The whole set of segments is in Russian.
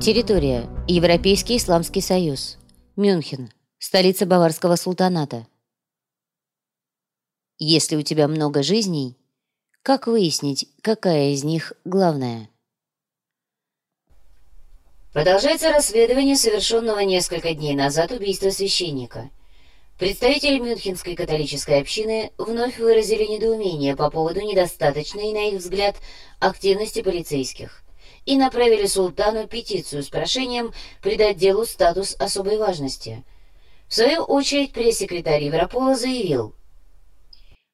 Территория. Европейский Исламский Союз. Мюнхен. Столица Баварского султаната. Если у тебя много жизней, как выяснить, какая из них главная? Продолжается расследование совершенного несколько дней назад убийства священника. Представители Мюнхенской католической общины вновь выразили недоумение по поводу недостаточной, на их взгляд, активности полицейских и направили султану петицию с прошением придать делу статус особой важности. В свою очередь пресс-секретарь Европола заявил –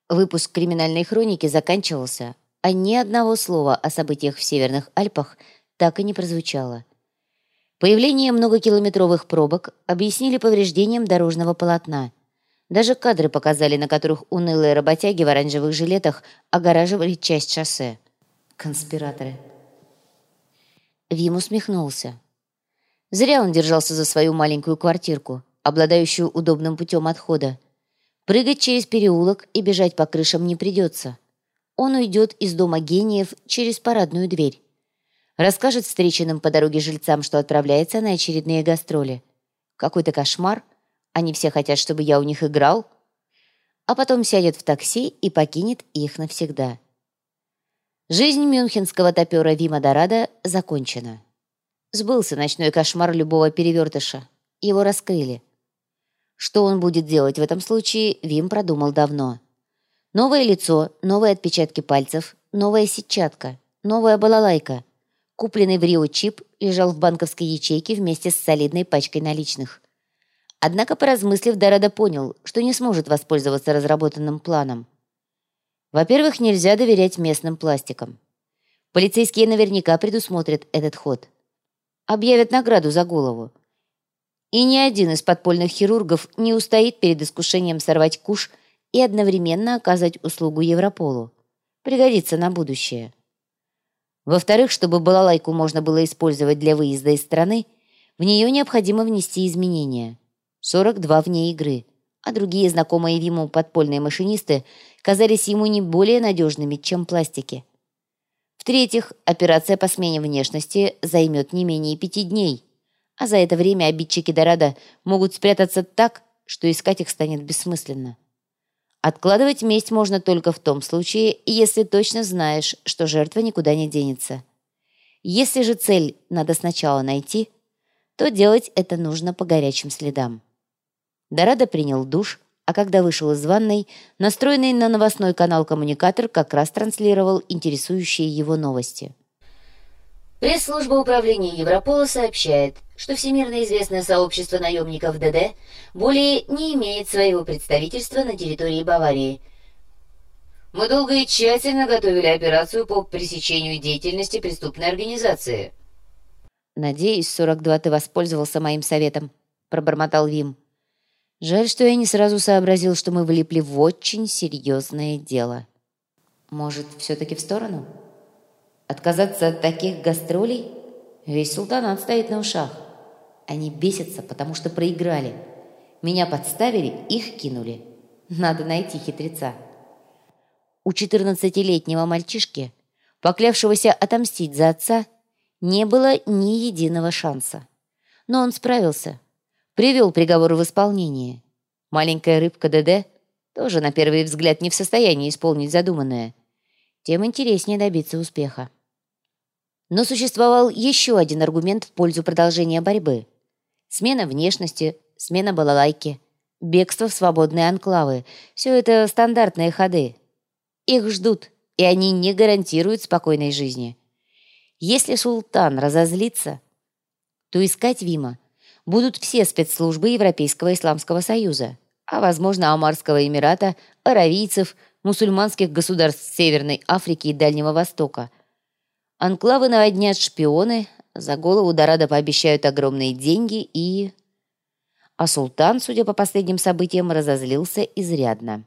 Выпуск криминальной хроники заканчивался, а ни одного слова о событиях в Северных Альпах так и не прозвучало. Появление многокилометровых пробок объяснили повреждением дорожного полотна. Даже кадры показали, на которых унылые работяги в оранжевых жилетах огораживали часть шоссе. Конспираторы. Вим усмехнулся. Зря он держался за свою маленькую квартирку, обладающую удобным путем отхода. Прыгать через переулок и бежать по крышам не придется. Он уйдет из дома гениев через парадную дверь. Расскажет встреченным по дороге жильцам, что отправляется на очередные гастроли. Какой-то кошмар. Они все хотят, чтобы я у них играл. А потом сядет в такси и покинет их навсегда. Жизнь мюнхенского топера Вима Дорадо закончена. Сбылся ночной кошмар любого перевертыша. Его раскрыли. Что он будет делать в этом случае, Вим продумал давно. Новое лицо, новые отпечатки пальцев, новая сетчатка, новая балалайка. Купленный в Рио чип лежал в банковской ячейке вместе с солидной пачкой наличных. Однако, поразмыслив, Дорадо понял, что не сможет воспользоваться разработанным планом. Во-первых, нельзя доверять местным пластикам. Полицейские наверняка предусмотрят этот ход. Объявят награду за голову. И ни один из подпольных хирургов не устоит перед искушением сорвать куш и одновременно оказать услугу Европолу. Пригодится на будущее. Во-вторых, чтобы балалайку можно было использовать для выезда из страны, в нее необходимо внести изменения. 42 вне игры, а другие знакомые ему подпольные машинисты казались ему не более надежными, чем пластики. В-третьих, операция по смене внешности займет не менее пяти дней, а за это время обидчики Дорадо могут спрятаться так, что искать их станет бессмысленно. Откладывать месть можно только в том случае, если точно знаешь, что жертва никуда не денется. Если же цель надо сначала найти, то делать это нужно по горячим следам. Дорадо принял душ, а когда вышел из ванной, настроенный на новостной канал коммуникатор как раз транслировал интересующие его новости. Пресс-служба управления Европола сообщает, что всемирно известное сообщество наемников ДД более не имеет своего представительства на территории Баварии. Мы долго и тщательно готовили операцию по пресечению деятельности преступной организации. «Надеюсь, 42 ты воспользовался моим советом», — пробормотал Вим. «Жаль, что я не сразу сообразил, что мы влипли в очень серьезное дело. Может, все-таки в сторону? Отказаться от таких гастролей? Весь султанат стоит на ушах». Они бесятся, потому что проиграли. Меня подставили, их кинули. Надо найти хитреца. У 14-летнего мальчишки, поклявшегося отомстить за отца, не было ни единого шанса. Но он справился. Привел приговор в исполнение. Маленькая рыбка ДД тоже на первый взгляд не в состоянии исполнить задуманное. Тем интереснее добиться успеха. Но существовал еще один аргумент в пользу продолжения борьбы – Смена внешности, смена балалайки, бегство в свободные анклавы – все это стандартные ходы. Их ждут, и они не гарантируют спокойной жизни. Если султан разозлится, то искать Вима будут все спецслужбы Европейского Исламского Союза, а, возможно, Омарского Эмирата, аравийцев, мусульманских государств Северной Африки и Дальнего Востока. Анклавы наводнят шпионы, за голову Дорадо пообещают огромные деньги и... А султан, судя по последним событиям, разозлился изрядно.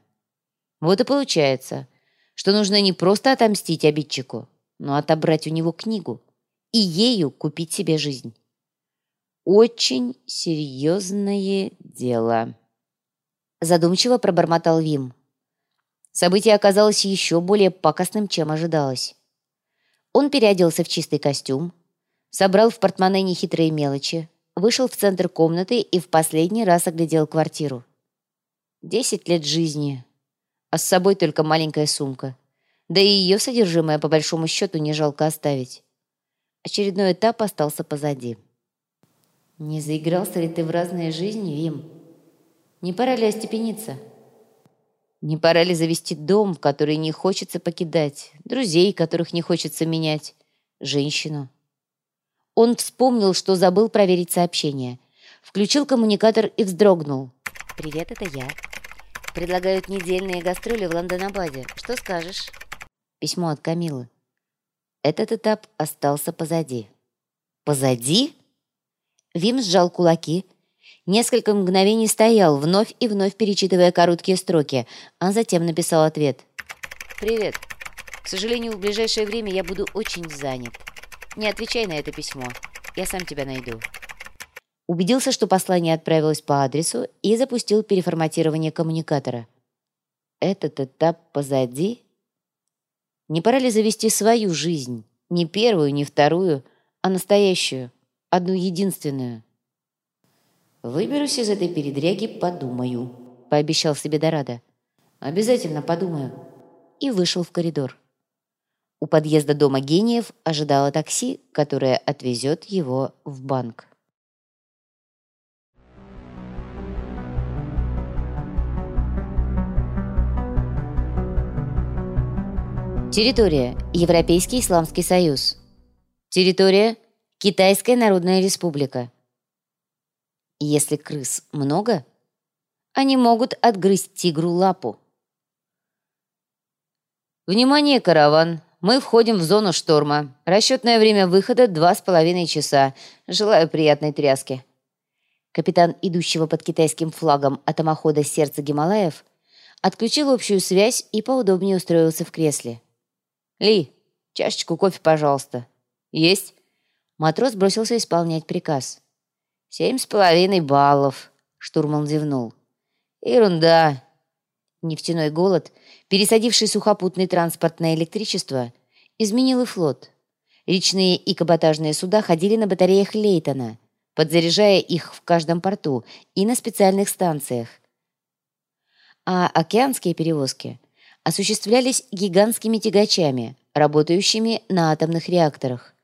Вот и получается, что нужно не просто отомстить обидчику, но отобрать у него книгу и ею купить себе жизнь. Очень серьезное дело. Задумчиво пробормотал Вим. Событие оказалось еще более пакостным, чем ожидалось. Он переоделся в чистый костюм, собрал в портмоне нехитрые мелочи, вышел в центр комнаты и в последний раз оглядел квартиру. Десять лет жизни, а с собой только маленькая сумка. Да и ее содержимое, по большому счету, не жалко оставить. Очередной этап остался позади. Не заигрался ли ты в разные жизни, Вим? Не пора ли остепениться? Не пора ли завести дом, который не хочется покидать, друзей, которых не хочется менять, женщину? Он вспомнил, что забыл проверить сообщение. Включил коммуникатор и вздрогнул. «Привет, это я. Предлагают недельные гастроли в Лондонабаде. Что скажешь?» Письмо от Камилы. Этот этап остался позади. «Позади?» Вим сжал кулаки, несколько мгновений стоял, вновь и вновь перечитывая короткие строки, а затем написал ответ. «Привет. К сожалению, в ближайшее время я буду очень занят. Не отвечай на это письмо. Я сам тебя найду». Убедился, что послание отправилось по адресу и запустил переформатирование коммуникатора. Этот этап позади? Не пора ли завести свою жизнь? Не первую, не вторую, а настоящую, одну единственную. «Выберусь из этой передряги, подумаю», — пообещал себе Дорадо. «Обязательно подумаю». И вышел в коридор. У подъезда дома гениев ожидало такси, которое отвезет его в банк. Территория. Европейский Исламский Союз. Территория. Китайская Народная Республика. Если крыс много, они могут отгрызть тигру лапу. Внимание, караван! Мы входим в зону шторма. Расчетное время выхода два с половиной часа. Желаю приятной тряски. Капитан, идущего под китайским флагом атомохода «Сердце Гималаев», отключил общую связь и поудобнее устроился в кресле. «Ли, чашечку кофе, пожалуйста». «Есть». Матрос бросился исполнять приказ. «Семь с половиной баллов», — штурман зевнул. «Ерунда». Нефтяной голод, пересадивший сухопутный транспорт на электричество, изменил и флот. Речные и каботажные суда ходили на батареях Лейтона, подзаряжая их в каждом порту и на специальных станциях. А океанские перевозки осуществлялись гигантскими тягачами, работающими на атомных реакторах.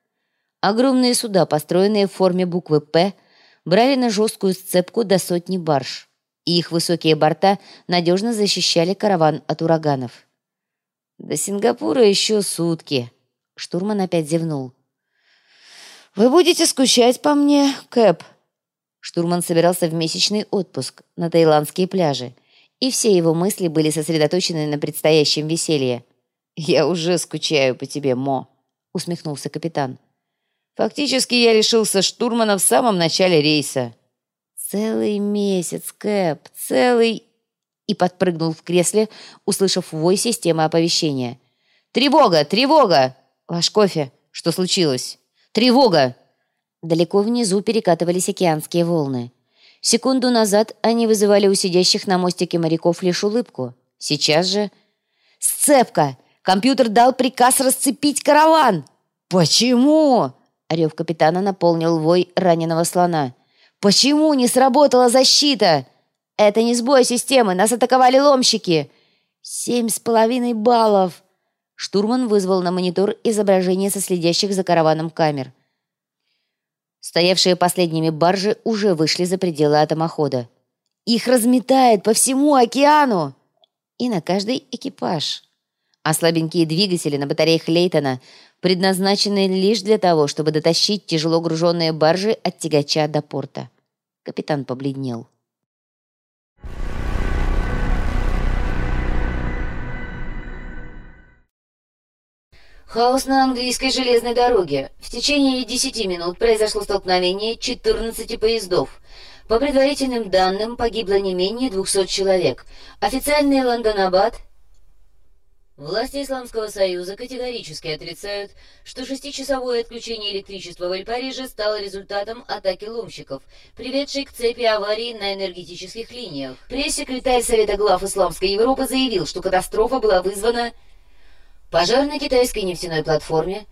Огромные суда, построенные в форме буквы «П», брали на жесткую сцепку до сотни барж, и их высокие борта надежно защищали караван от ураганов. «До Сингапура еще сутки», — штурман опять зевнул. «Вы будете скучать по мне, Кэп?» Штурман собирался в месячный отпуск на таиландские пляжи — и все его мысли были сосредоточены на предстоящем веселье. «Я уже скучаю по тебе, Мо», — усмехнулся капитан. «Фактически я лишился штурмана в самом начале рейса». «Целый месяц, Кэп, целый...» И подпрыгнул в кресле, услышав вой системы оповещения. «Тревога! Тревога! Ваш кофе! Что случилось? Тревога!» Далеко внизу перекатывались океанские волны. Секунду назад они вызывали у сидящих на мостике моряков лишь улыбку. Сейчас же... «Сцепка! Компьютер дал приказ расцепить караван!» «Почему?» Рев капитана наполнил вой раненого слона. «Почему не сработала защита?» «Это не сбой системы, нас атаковали ломщики!» «Семь с половиной баллов!» Штурман вызвал на монитор изображение со следящих за караваном камер. Стоявшие последними баржи уже вышли за пределы атомохода. «Их разметает по всему океану!» И на каждый экипаж. А слабенькие двигатели на батареях Лейтона предназначены лишь для того, чтобы дотащить тяжело груженные баржи от тягача до порта. Капитан побледнел. Хаос на английской железной дороге. В течение 10 минут произошло столкновение 14 поездов. По предварительным данным, погибло не менее 200 человек. Официальный Лондонабад... Власти Исламского Союза категорически отрицают, что шестичасовое отключение электричества в Эль-Париже стало результатом атаки ломщиков, приведшей к цепи аварий на энергетических линиях. Пресс-секретарь Совета глав Исламской Европы заявил, что катастрофа была вызвана Пожар на китайской нефтяной платформе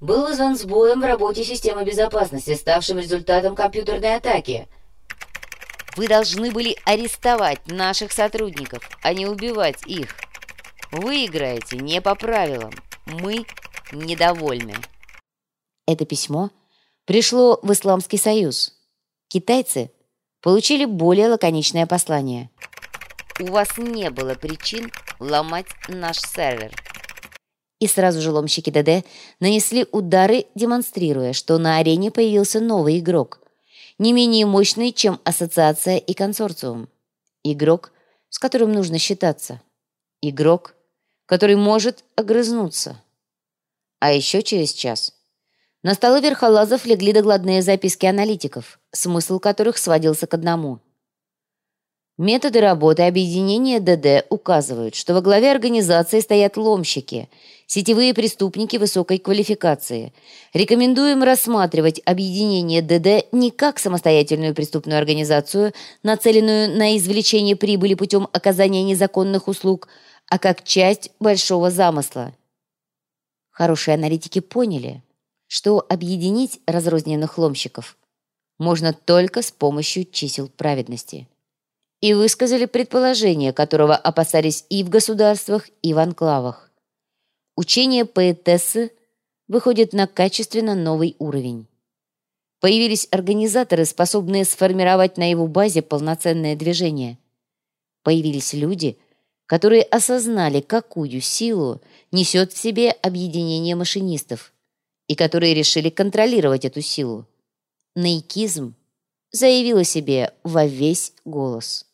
был вызван сбоем в работе системы безопасности, ставшим результатом компьютерной атаки. Вы должны были арестовать наших сотрудников, а не убивать их. Вы играете не по правилам. Мы недовольны. Это письмо пришло в Исламский Союз. Китайцы получили более лаконичное послание. У вас не было причин ломать наш сервер. И сразу же ломщики ДД нанесли удары, демонстрируя, что на арене появился новый игрок, не менее мощный, чем ассоциация и консорциум. Игрок, с которым нужно считаться. Игрок, который может огрызнуться. А еще через час на столы верхолазов легли докладные записки аналитиков, смысл которых сводился к одному – Методы работы объединения ДД указывают, что во главе организации стоят ломщики, сетевые преступники высокой квалификации. Рекомендуем рассматривать объединение ДД не как самостоятельную преступную организацию, нацеленную на извлечение прибыли путем оказания незаконных услуг, а как часть большого замысла. Хорошие аналитики поняли, что объединить разрозненных ломщиков можно только с помощью чисел праведности и высказали предположение, которого опасались и в государствах, и в анклавах. Учение поэтессы выходит на качественно новый уровень. Появились организаторы, способные сформировать на его базе полноценное движение. Появились люди, которые осознали, какую силу несет в себе объединение машинистов, и которые решили контролировать эту силу. Наикизм заявил о себе во весь голос.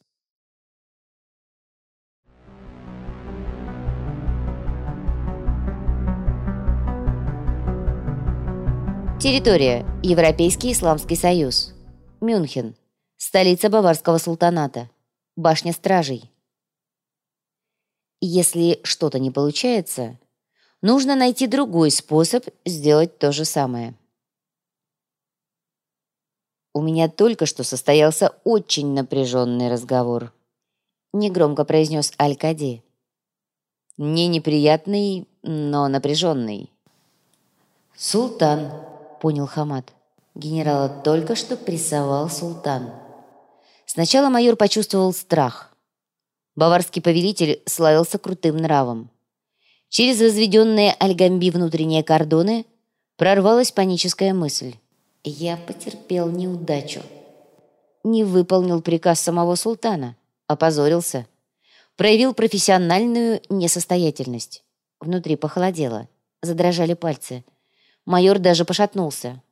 Территория. Европейский Исламский Союз. Мюнхен. Столица Баварского султаната. Башня стражей. Если что-то не получается, нужно найти другой способ сделать то же самое. У меня только что состоялся очень напряженный разговор. Негромко произнес Аль-Кади. Не неприятный, но напряженный. Султан понял Хамад. Генерала только что прессовал султан. Сначала майор почувствовал страх. Баварский повелитель славился крутым нравом. Через возведенные Альгамби внутренние кордоны прорвалась паническая мысль. «Я потерпел неудачу». Не выполнил приказ самого султана, опозорился. Проявил профессиональную несостоятельность. Внутри похолодело, задрожали пальцы – Майор даже пошатнулся.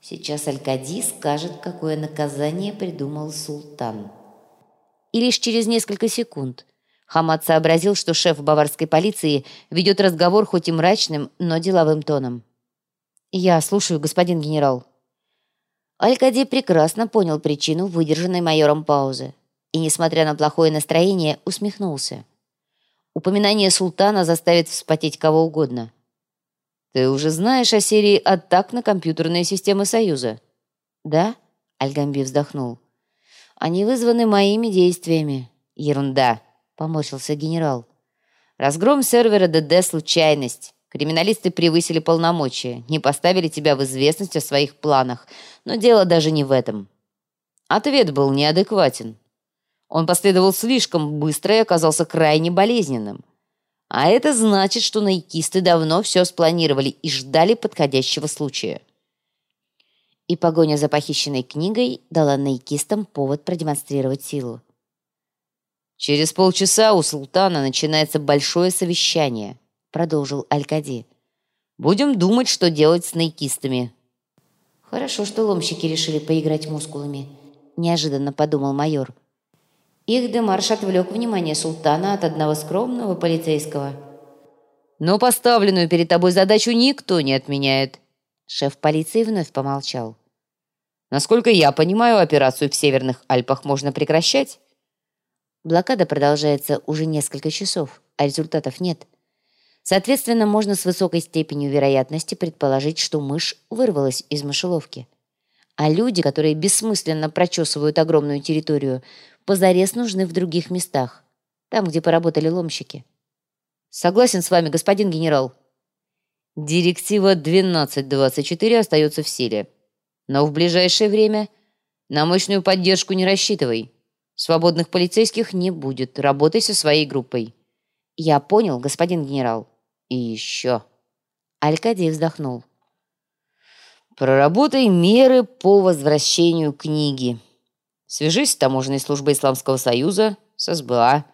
Сейчас Алькади скажет, какое наказание придумал султан. И лишь через несколько секунд Хамад сообразил, что шеф баварской полиции ведет разговор хоть и мрачным, но деловым тоном. «Я слушаю, господин генерал». Алькади прекрасно понял причину выдержанной майором паузы и, несмотря на плохое настроение, усмехнулся. Упоминание султана заставит вспотеть кого угодно. Ты уже знаешь о серии атак на компьютерные системы Союза?» «Да?» — Альгамби вздохнул. «Они вызваны моими действиями». «Ерунда!» — поморщился генерал. «Разгром сервера ДД — случайность. Криминалисты превысили полномочия, не поставили тебя в известность о своих планах. Но дело даже не в этом». Ответ был неадекватен. Он последовал слишком быстро и оказался крайне болезненным. А это значит, что найкисты давно все спланировали и ждали подходящего случая. И погоня за похищенной книгой дала найкистам повод продемонстрировать силу. «Через полчаса у султана начинается большое совещание», — продолжил Аль-Кади. «Будем думать, что делать с найкистами». «Хорошо, что ломщики решили поиграть мускулами», — неожиданно подумал майор. Их демарш отвлек внимание султана от одного скромного полицейского. «Но поставленную перед тобой задачу никто не отменяет». Шеф полиции вновь помолчал. «Насколько я понимаю, операцию в Северных Альпах можно прекращать?» Блокада продолжается уже несколько часов, а результатов нет. Соответственно, можно с высокой степенью вероятности предположить, что мышь вырвалась из мышеловки. А люди, которые бессмысленно прочесывают огромную территорию, позарез нужны в других местах, там, где поработали ломщики. Согласен с вами, господин генерал. Директива 1224 остается в силе. Но в ближайшее время на мощную поддержку не рассчитывай. Свободных полицейских не будет. Работай со своей группой. Я понял, господин генерал. И еще. Алькадий вздохнул. Проработай меры по возвращению книги. Свяжись с таможенной службой Исламского Союза, с СБА,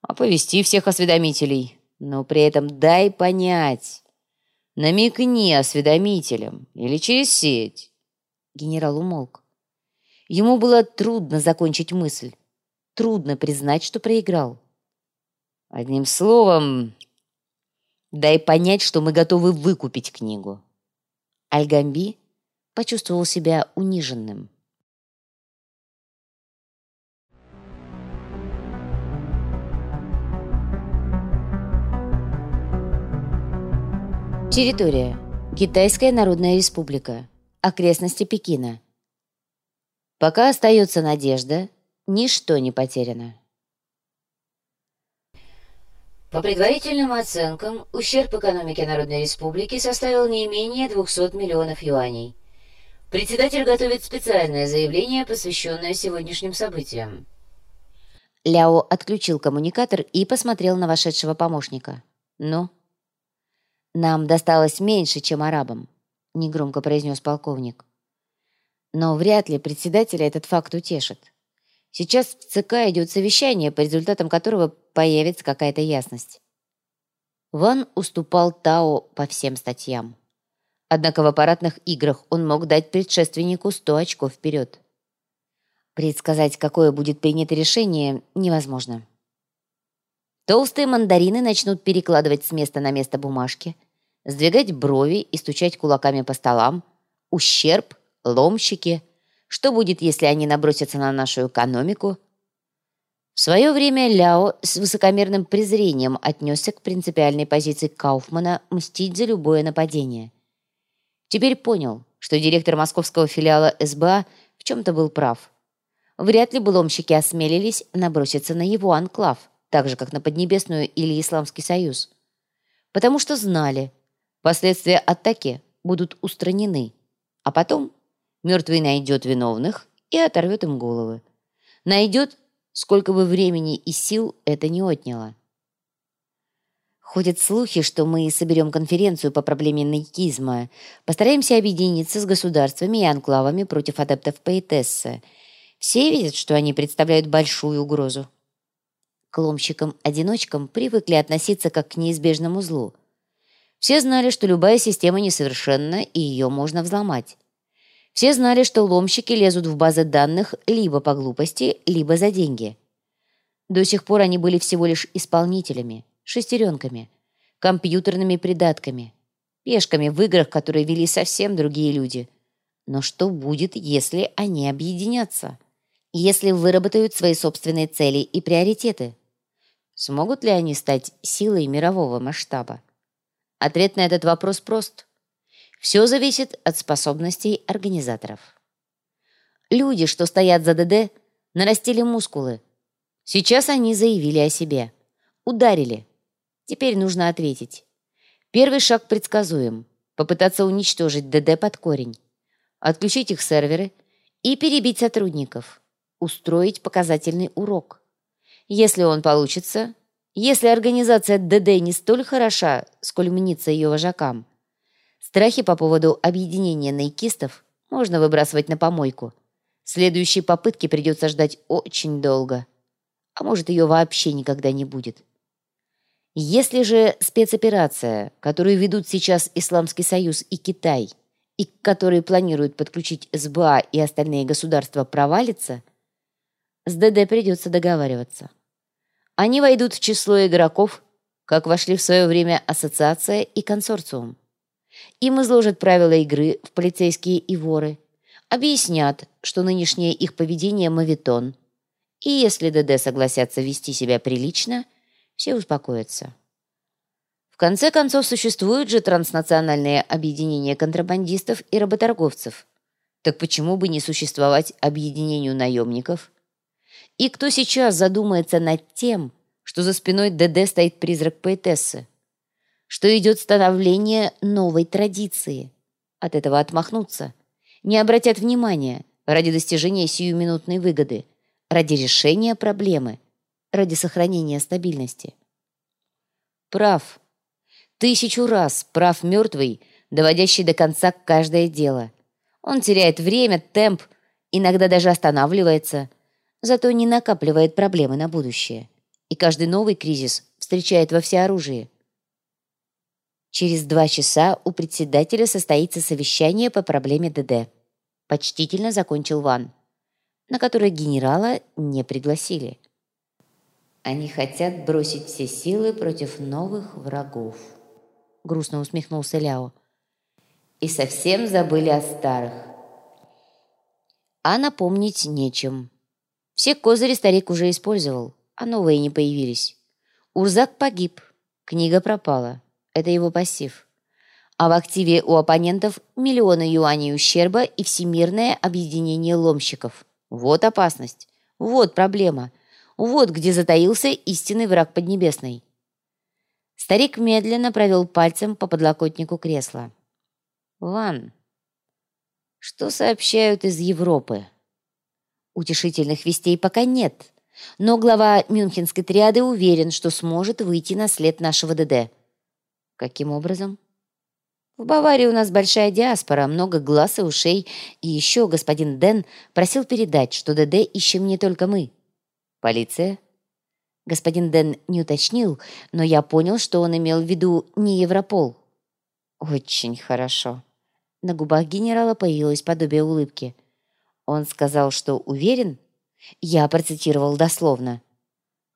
оповести всех осведомителей. Но при этом дай понять, намекни осведомителям или через сеть. Генерал умолк. Ему было трудно закончить мысль, трудно признать, что проиграл. Одним словом, дай понять, что мы готовы выкупить книгу. Альгамби почувствовал себя униженным. Территория. Китайская Народная Республика. Окрестности Пекина. Пока остается надежда, ничто не потеряно. По предварительным оценкам, ущерб экономике Народной Республики составил не менее 200 миллионов юаней. Председатель готовит специальное заявление, посвященное сегодняшним событиям. Ляо отключил коммуникатор и посмотрел на вошедшего помощника. «Ну?» «Нам досталось меньше, чем арабам», — негромко произнес полковник. «Но вряд ли председателя этот факт утешит. Сейчас в ЦК идет совещание, по результатам которого появится какая-то ясность». Ван уступал Тао по всем статьям. Однако в аппаратных играх он мог дать предшественнику 100 очков вперед. Предсказать, какое будет принято решение, невозможно. Толстые мандарины начнут перекладывать с места на место бумажки, сдвигать брови и стучать кулаками по столам. Ущерб, ломщики. Что будет, если они набросятся на нашу экономику? В свое время Ляо с высокомерным презрением отнесся к принципиальной позиции Кауфмана мстить за любое нападение. Теперь понял, что директор московского филиала СБА в чем-то был прав. Вряд ли бы ломщики осмелились наброситься на его анклав – так же, как на Поднебесную или Исламский Союз. Потому что знали, последствия атаки будут устранены, а потом мертвый найдет виновных и оторвет им головы. Найдет, сколько бы времени и сил это не отняло. Ходят слухи, что мы соберем конференцию по проблеме наикизма, постараемся объединиться с государствами и анклавами против адептов поэтессы. Все видят, что они представляют большую угрозу. К ломщикам-одиночкам привыкли относиться как к неизбежному злу. Все знали, что любая система несовершенна, и ее можно взломать. Все знали, что ломщики лезут в базы данных либо по глупости, либо за деньги. До сих пор они были всего лишь исполнителями, шестеренками, компьютерными придатками, пешками в играх, которые вели совсем другие люди. Но что будет, если они объединятся? Если выработают свои собственные цели и приоритеты? Смогут ли они стать силой мирового масштаба? Ответ на этот вопрос прост. Все зависит от способностей организаторов. Люди, что стоят за ДД, нарастили мускулы. Сейчас они заявили о себе. Ударили. Теперь нужно ответить. Первый шаг предсказуем. Попытаться уничтожить ДД под корень. Отключить их серверы и перебить сотрудников. Устроить показательный урок. Если он получится, если организация ДД не столь хороша, сколь мнится ее вожакам, страхи по поводу объединения наикистов можно выбрасывать на помойку. Следующей попытки придется ждать очень долго. А может, ее вообще никогда не будет. Если же спецоперация, которую ведут сейчас Исламский Союз и Китай, и к которой планируют подключить СБА и остальные государства, провалится, с ДД придется договариваться. Они войдут в число игроков, как вошли в свое время ассоциация и консорциум. Им изложат правила игры в полицейские и воры, объяснят, что нынешнее их поведение мавитон, и если ДД согласятся вести себя прилично, все успокоятся. В конце концов, существуют же транснациональные объединения контрабандистов и работорговцев. Так почему бы не существовать объединению наемников – и кто сейчас задумается над тем, что за спиной ДД стоит призрак поэтессы? что идет становление новой традиции. От этого отмахнуться. Не обратят внимания ради достижения сиюминутной выгоды, ради решения проблемы, ради сохранения стабильности. Прав. Тысячу раз прав мертвый, доводящий до конца каждое дело. Он теряет время, темп, иногда даже останавливается, зато не накапливает проблемы на будущее. И каждый новый кризис встречает во всеоружии. Через два часа у председателя состоится совещание по проблеме ДД. Почтительно закончил Ван, на которое генерала не пригласили. Они хотят бросить все силы против новых врагов. Грустно усмехнулся Ляо. И совсем забыли о старых. А напомнить нечем. Все козыри старик уже использовал, а новые не появились. Урзак погиб, книга пропала. Это его пассив. А в активе у оппонентов миллионы юаней ущерба и всемирное объединение ломщиков. Вот опасность. Вот проблема. Вот где затаился истинный враг Поднебесной. Старик медленно провел пальцем по подлокотнику кресла. «Ван, что сообщают из Европы?» Утешительных вестей пока нет, но глава Мюнхенской триады уверен, что сможет выйти на след нашего ДД. Каким образом? В Баварии у нас большая диаспора, много глаз и ушей, и еще господин Ден просил передать, что ДД ищем не только мы. Полиция? Господин Ден не уточнил, но я понял, что он имел в виду не Европол. Очень хорошо. На губах генерала появилось подобие улыбки. Он сказал, что уверен? Я процитировал дословно.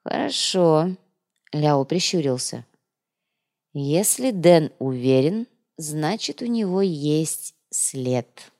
«Хорошо», — Ляо прищурился. «Если Дэн уверен, значит, у него есть след».